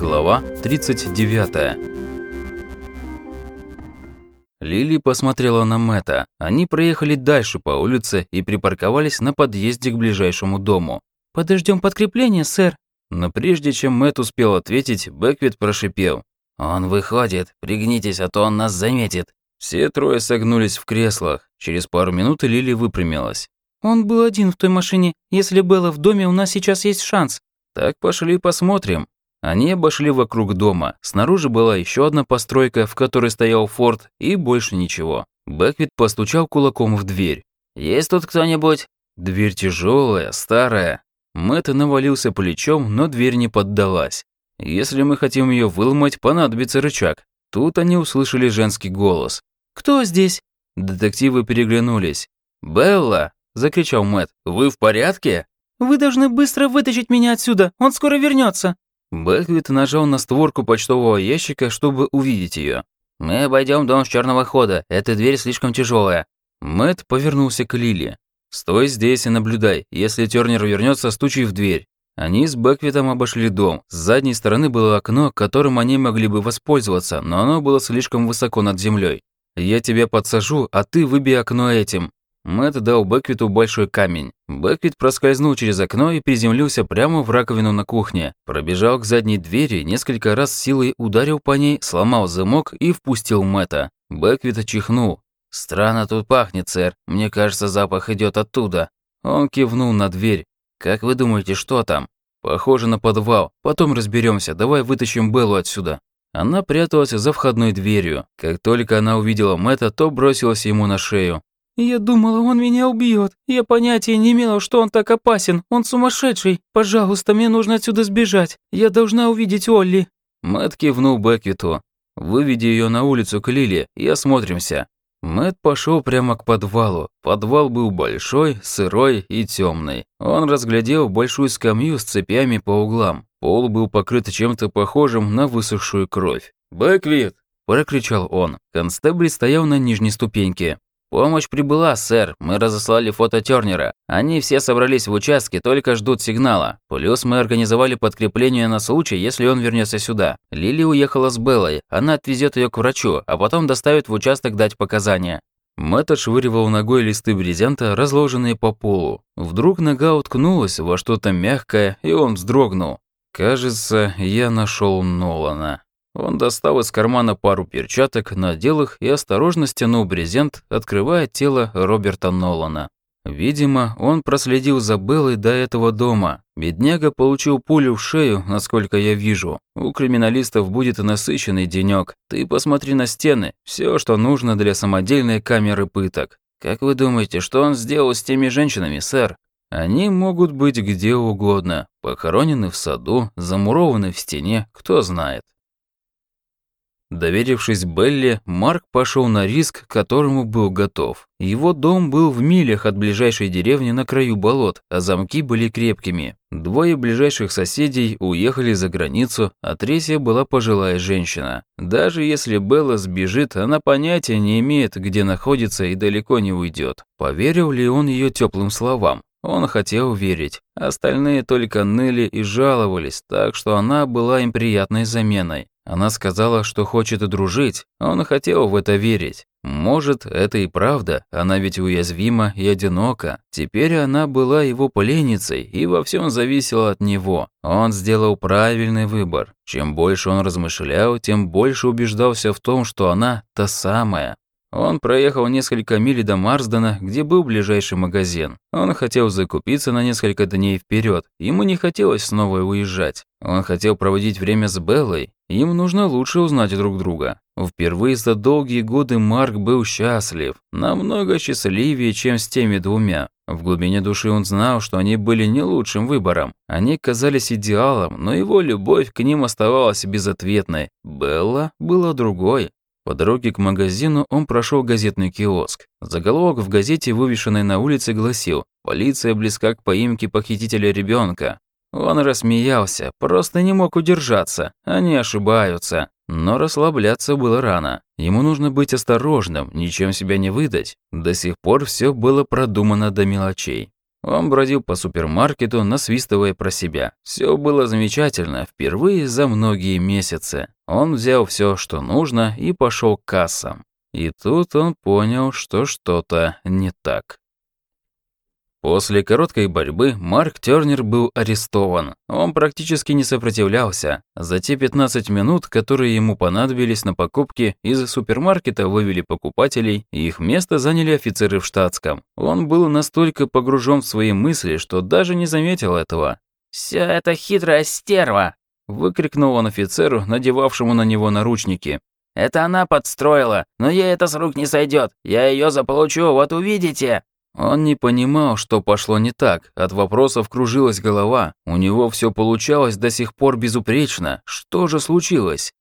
Глава 39 Лили посмотрела на Мэта. Они проехали дальше по улице и припарковались на подъезде к ближайшему дому. Подождем подкрепления, сэр. Но прежде чем Мэт успел ответить, Бэквит прошипел. «Он выходит, пригнитесь, а то он нас заметит». Все трое согнулись в креслах. Через пару минут Лили выпрямилась. «Он был один в той машине. Если Белла в доме, у нас сейчас есть шанс». «Так пошли посмотрим». Они обошли вокруг дома. Снаружи была еще одна постройка, в которой стоял форт, и больше ничего. Бэквит постучал кулаком в дверь. «Есть тут кто-нибудь?» Дверь тяжелая, старая. Мэтт навалился плечом, но дверь не поддалась. Если мы хотим ее выломать, понадобится рычаг. Тут они услышали женский голос. «Кто здесь?» Детективы переглянулись. «Белла!» – закричал Мэтт. «Вы в порядке?» «Вы должны быстро вытащить меня отсюда, он скоро вернется. Бэквит нажал на створку почтового ящика, чтобы увидеть ее. «Мы обойдем дом с черного хода, эта дверь слишком тяжелая. Мэтт повернулся к Лили. «Стой здесь и наблюдай. Если Тернер вернется, стучи в дверь». Они с Бэквитом обошли дом. С задней стороны было окно, которым они могли бы воспользоваться, но оно было слишком высоко над землей. «Я тебя подсажу, а ты выбей окно этим». Мэтт дал Бэквиту большой камень. Бэквит проскользнул через окно и приземлился прямо в раковину на кухне. Пробежал к задней двери, несколько раз силой ударил по ней, сломал замок и впустил Мэтта. Бэквит чихнул. «Странно тут пахнет, сэр. Мне кажется, запах идет оттуда». Он кивнул на дверь. «Как вы думаете, что там?» «Похоже на подвал. Потом разберемся. Давай вытащим Беллу отсюда». Она пряталась за входной дверью. Как только она увидела Мэтта, то бросилась ему на шею. «Я думала, он меня убьет. Я понятия не имела, что он так опасен. Он сумасшедший. Пожалуйста, мне нужно отсюда сбежать. Я должна увидеть Олли». Мэтт кивнул Беквиту. «Выведи ее на улицу к Лиле и осмотримся». Мэтт пошел прямо к подвалу. Подвал был большой, сырой и темный. Он разглядел большую скамью с цепями по углам. Пол был покрыт чем-то похожим на высохшую кровь. «Бэквит!» – прокричал он. Констебль стоял на нижней ступеньке. «Помощь прибыла, сэр. Мы разослали фото Тёрнера. Они все собрались в участке, только ждут сигнала. Плюс мы организовали подкрепление на случай, если он вернется сюда. Лили уехала с Беллой. Она отвезет ее к врачу, а потом доставит в участок дать показания». Мэтт отшвыривал ногой листы брезента, разложенные по полу. Вдруг нога уткнулась во что-то мягкое, и он вздрогнул. «Кажется, я нашел Нолана». Он достал из кармана пару перчаток, надел их и осторожно стянул брезент, открывая тело Роберта Нолана. Видимо, он проследил за Беллой до этого дома. Бедняга получил пулю в шею, насколько я вижу. У криминалистов будет насыщенный денёк. Ты посмотри на стены. Все, что нужно для самодельной камеры пыток. Как вы думаете, что он сделал с теми женщинами, сэр? Они могут быть где угодно. Похоронены в саду, замурованы в стене, кто знает. Доверившись Белле, Марк пошел на риск, к которому был готов. Его дом был в милях от ближайшей деревни на краю болот, а замки были крепкими. Двое ближайших соседей уехали за границу, а третья была пожилая женщина. Даже если Белла сбежит, она понятия не имеет, где находится и далеко не уйдет. Поверил ли он ее теплым словам? Он хотел верить. Остальные только ныли и жаловались, так что она была им приятной заменой. Она сказала, что хочет дружить, он хотел в это верить. Может, это и правда, она ведь уязвима и одинока. Теперь она была его пленницей и во всем зависела от него. Он сделал правильный выбор. Чем больше он размышлял, тем больше убеждался в том, что она та самая. Он проехал несколько миль до Марсдена, где был ближайший магазин. Он хотел закупиться на несколько дней вперед. Ему не хотелось снова уезжать. Он хотел проводить время с Беллой. Им нужно лучше узнать друг друга. Впервые за долгие годы Марк был счастлив. Намного счастливее, чем с теми двумя. В глубине души он знал, что они были не лучшим выбором. Они казались идеалом, но его любовь к ним оставалась безответной. Белла была другой. По дороге к магазину он прошел газетный киоск. Заголовок в газете, вывешенной на улице, гласил «Полиция близка к поимке похитителя ребенка. Он рассмеялся, просто не мог удержаться. Они ошибаются. Но расслабляться было рано. Ему нужно быть осторожным, ничем себя не выдать. До сих пор все было продумано до мелочей. Он бродил по супермаркету, насвистывая про себя. Все было замечательно, впервые за многие месяцы. Он взял все, что нужно, и пошел к кассам. И тут он понял, что что-то не так. После короткой борьбы Марк Тёрнер был арестован. Он практически не сопротивлялся. За те 15 минут, которые ему понадобились на покупки, из супермаркета вывели покупателей, и их место заняли офицеры в штатском. Он был настолько погружен в свои мысли, что даже не заметил этого. «Всё это хитрая стерва!» – выкрикнул он офицеру, надевавшему на него наручники. «Это она подстроила, но ей это с рук не сойдет. Я ее заполучу, вот увидите!» Он не понимал, что пошло не так. От вопросов кружилась голова. У него все получалось до сих пор безупречно. Что же случилось?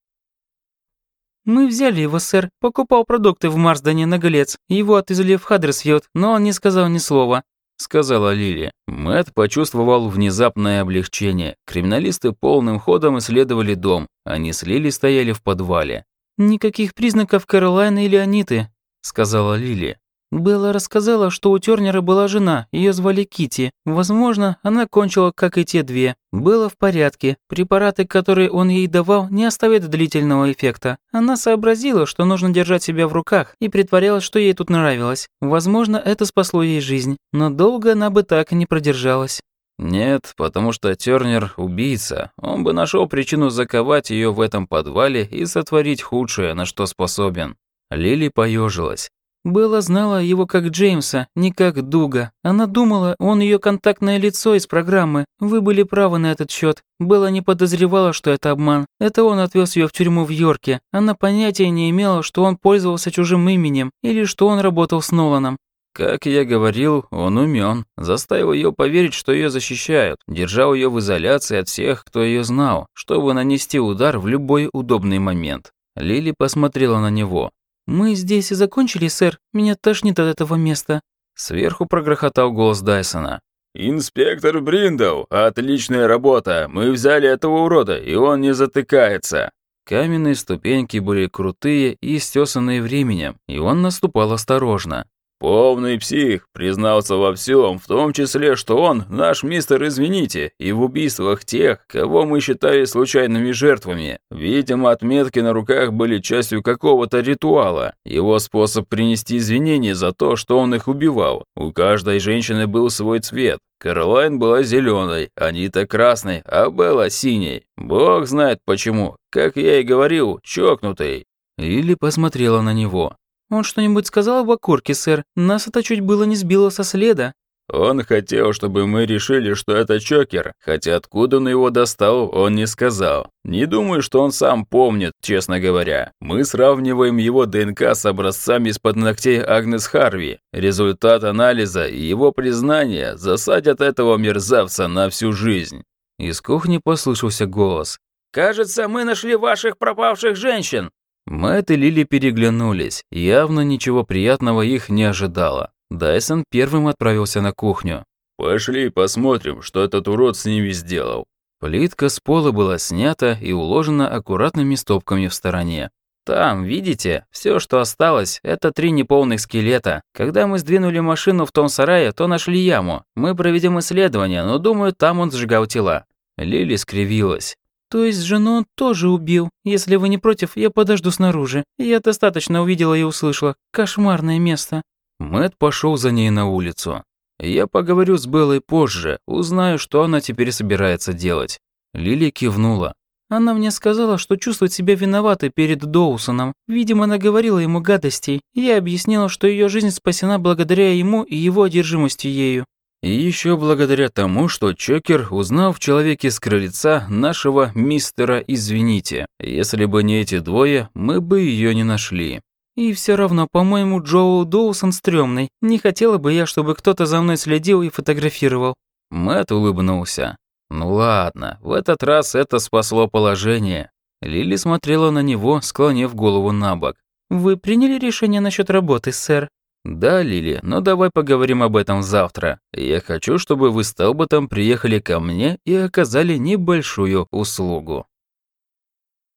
«Мы взяли его, сэр. Покупал продукты в Марсдане на Голец. Его отвезли в Хаддерсфилд, но он не сказал ни слова», — сказала Лили. Мэт почувствовал внезапное облегчение. Криминалисты полным ходом исследовали дом. Они с Лили стояли в подвале. «Никаких признаков Каролайны или Аниты», — сказала Лили. Белла рассказала, что у Тёрнера была жена, ее звали Кити. Возможно, она кончила, как и те две. Было в порядке. Препараты, которые он ей давал, не оставят длительного эффекта. Она сообразила, что нужно держать себя в руках, и притворялась, что ей тут нравилось. Возможно, это спасло ей жизнь. Но долго она бы так и не продержалась. Нет, потому что Тёрнер – убийца. Он бы нашел причину заковать ее в этом подвале и сотворить худшее, на что способен. Лили поежилась. Белла знала его как Джеймса, не как Дуга. Она думала, он ее контактное лицо из программы. Вы были правы на этот счет. Белла не подозревала, что это обман. Это он отвез ее в тюрьму в Йорке. Она понятия не имела, что он пользовался чужим именем или что он работал с Ноланом. Как я говорил, он умен. Заставил ее поверить, что ее защищают. Держал ее в изоляции от всех, кто ее знал, чтобы нанести удар в любой удобный момент. Лили посмотрела на него. «Мы здесь и закончили, сэр. Меня тошнит от этого места». Сверху прогрохотал голос Дайсона. «Инспектор Бриндоу, отличная работа. Мы взяли этого урода, и он не затыкается». Каменные ступеньки были крутые и стесанные временем, и он наступал осторожно. «Полный псих, признался во всем, в том числе, что он наш мистер Извините, и в убийствах тех, кого мы считали случайными жертвами. Видимо, отметки на руках были частью какого-то ритуала, его способ принести извинения за то, что он их убивал. У каждой женщины был свой цвет. Каролайн была зеленой, Анита красной, а Белла синей. Бог знает почему, как я и говорил, чокнутой». Или посмотрела на него. «Он что-нибудь сказал об окурке, сэр? Нас это чуть было не сбило со следа». Он хотел, чтобы мы решили, что это Чокер, хотя откуда он его достал, он не сказал. Не думаю, что он сам помнит, честно говоря. Мы сравниваем его ДНК с образцами из-под ногтей Агнес Харви. Результат анализа и его признание засадят этого мерзавца на всю жизнь. Из кухни послышался голос. «Кажется, мы нашли ваших пропавших женщин!» Мэтт и Лили переглянулись. Явно ничего приятного их не ожидало. Дайсон первым отправился на кухню. «Пошли посмотрим, что этот урод с ними сделал». Плитка с пола была снята и уложена аккуратными стопками в стороне. Там, видите, все, что осталось, это три неполных скелета. Когда мы сдвинули машину в том сарае, то нашли яму. Мы проведем исследование, но думаю, там он сжигал тела. Лили скривилась. «То есть жену он тоже убил? Если вы не против, я подожду снаружи. Я достаточно увидела и услышала. Кошмарное место». Мэт пошел за ней на улицу. «Я поговорю с Беллой позже, узнаю, что она теперь собирается делать». Лили кивнула. Она мне сказала, что чувствует себя виноватой перед Доусоном. Видимо, она говорила ему гадостей. Я объяснила, что ее жизнь спасена благодаря ему и его одержимости ею. И еще благодаря тому, что Чокер узнал в человеке с крыльца нашего мистера «Извините». Если бы не эти двое, мы бы ее не нашли. И все равно, по-моему, Джоу Доусон стрёмный. Не хотела бы я, чтобы кто-то за мной следил и фотографировал. Мэтт улыбнулся. Ну ладно, в этот раз это спасло положение. Лили смотрела на него, склонив голову на бок. «Вы приняли решение насчет работы, сэр?» «Да, Лили, но давай поговорим об этом завтра. Я хочу, чтобы вы с Талботом приехали ко мне и оказали небольшую услугу».